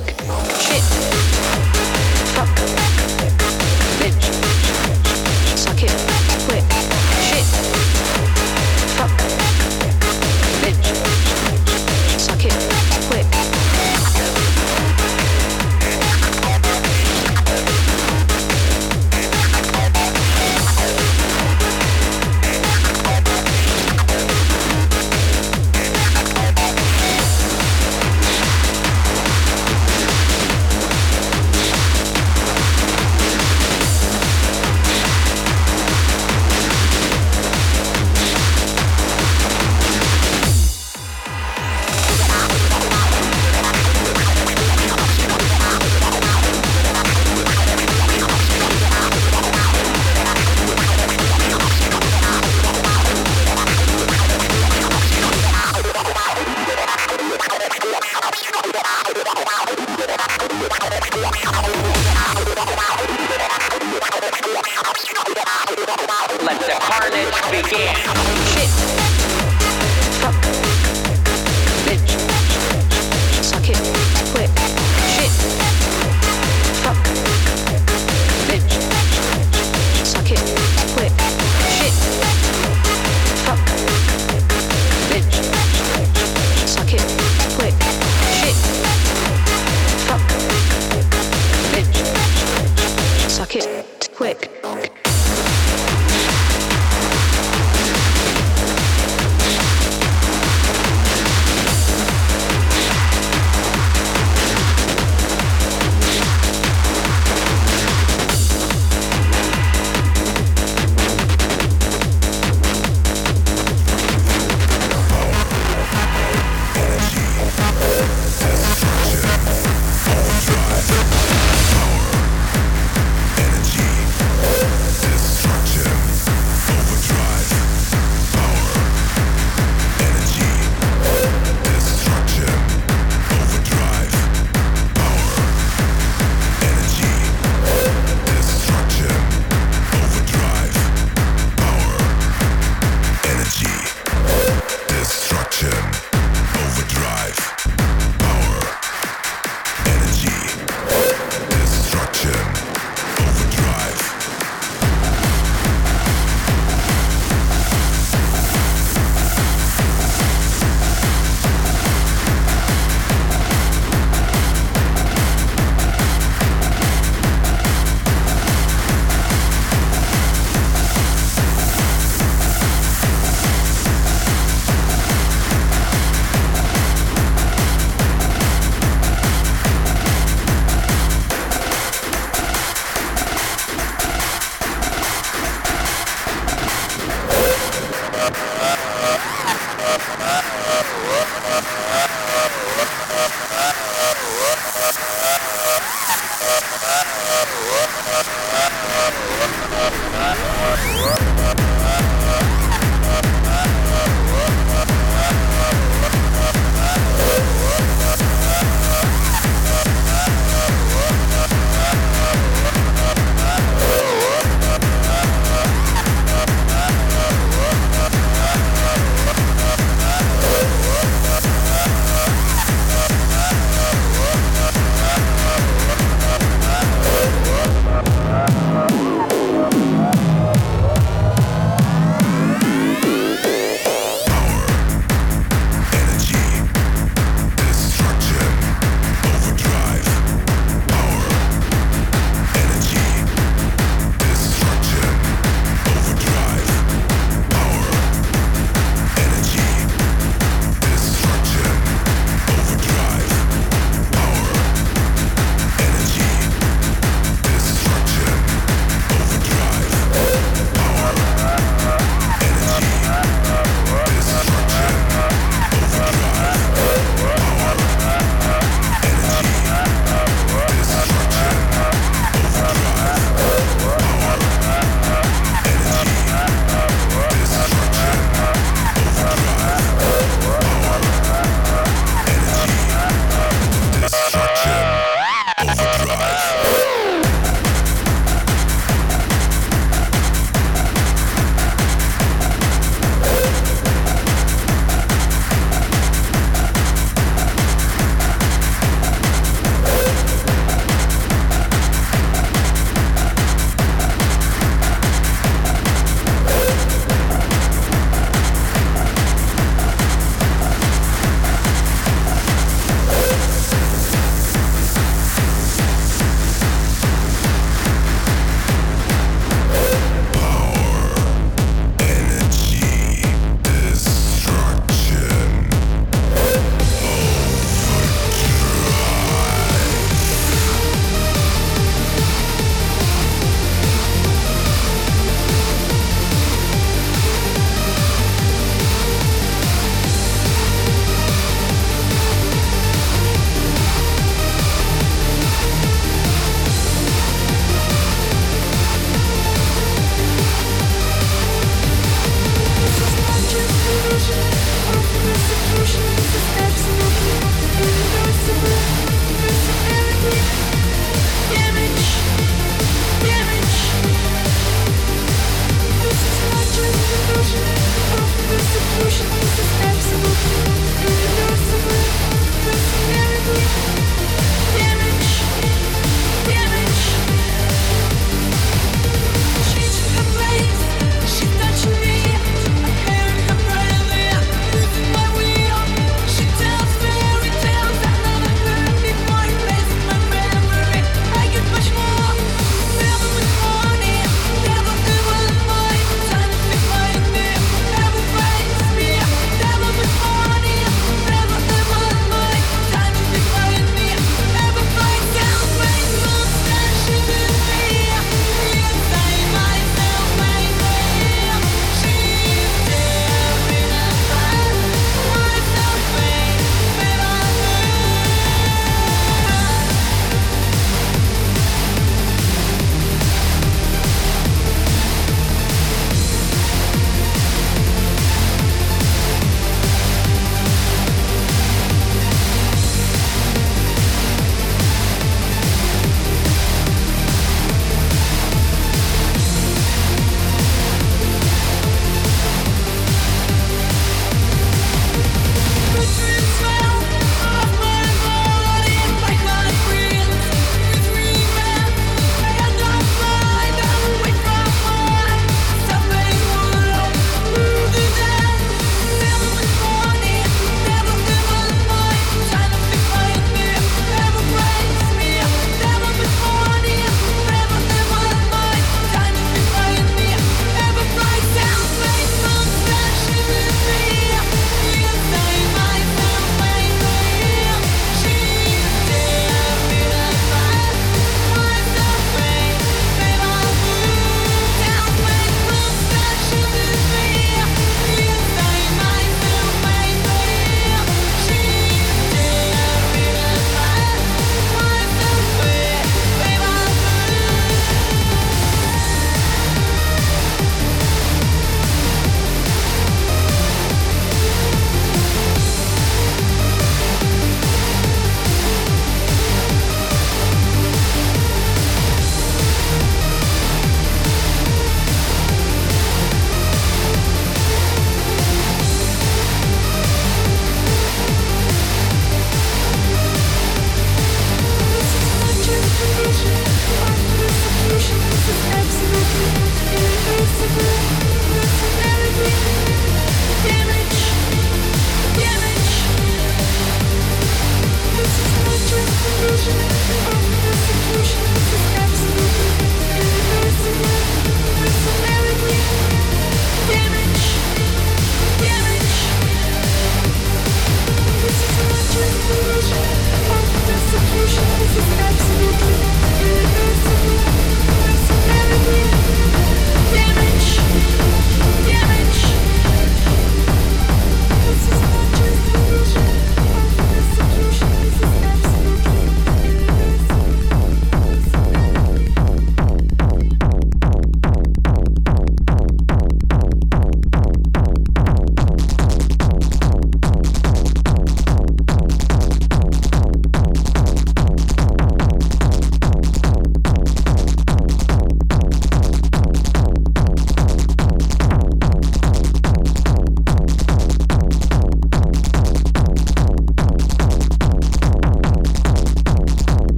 quick.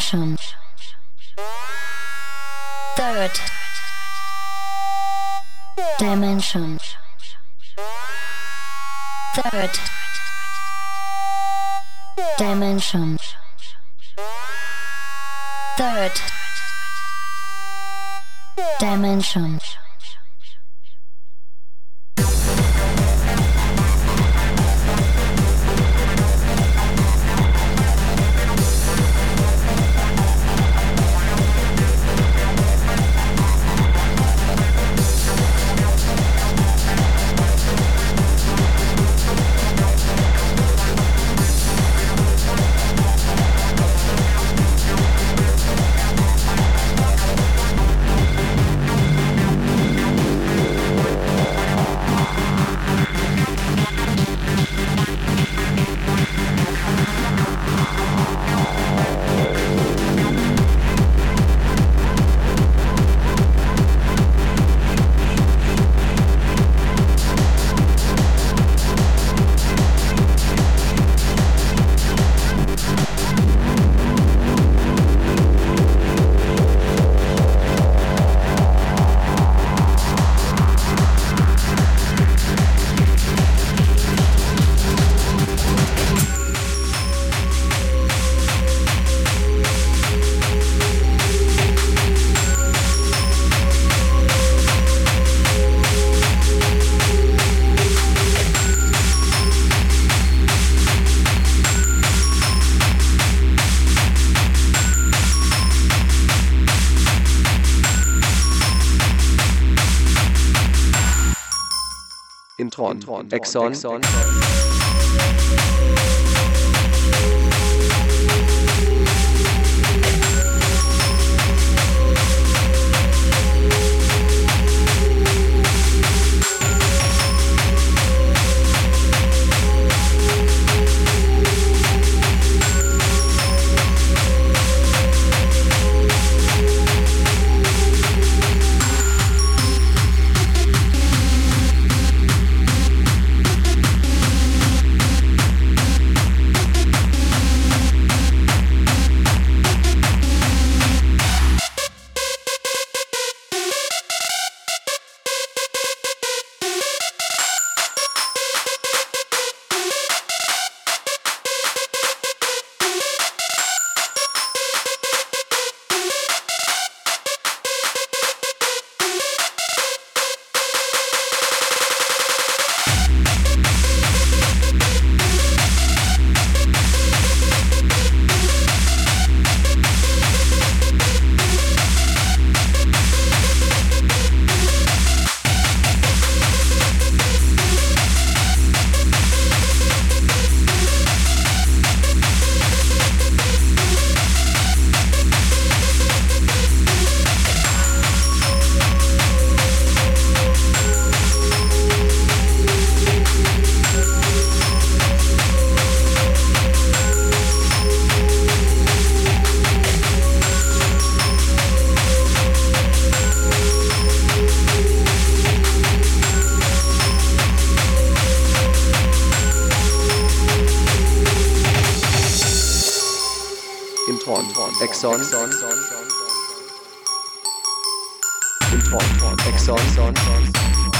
Dimension third dimension. Third dimension. Third dimension Intron, Exxon, Exxon. Intron, on Exxon. Exxon.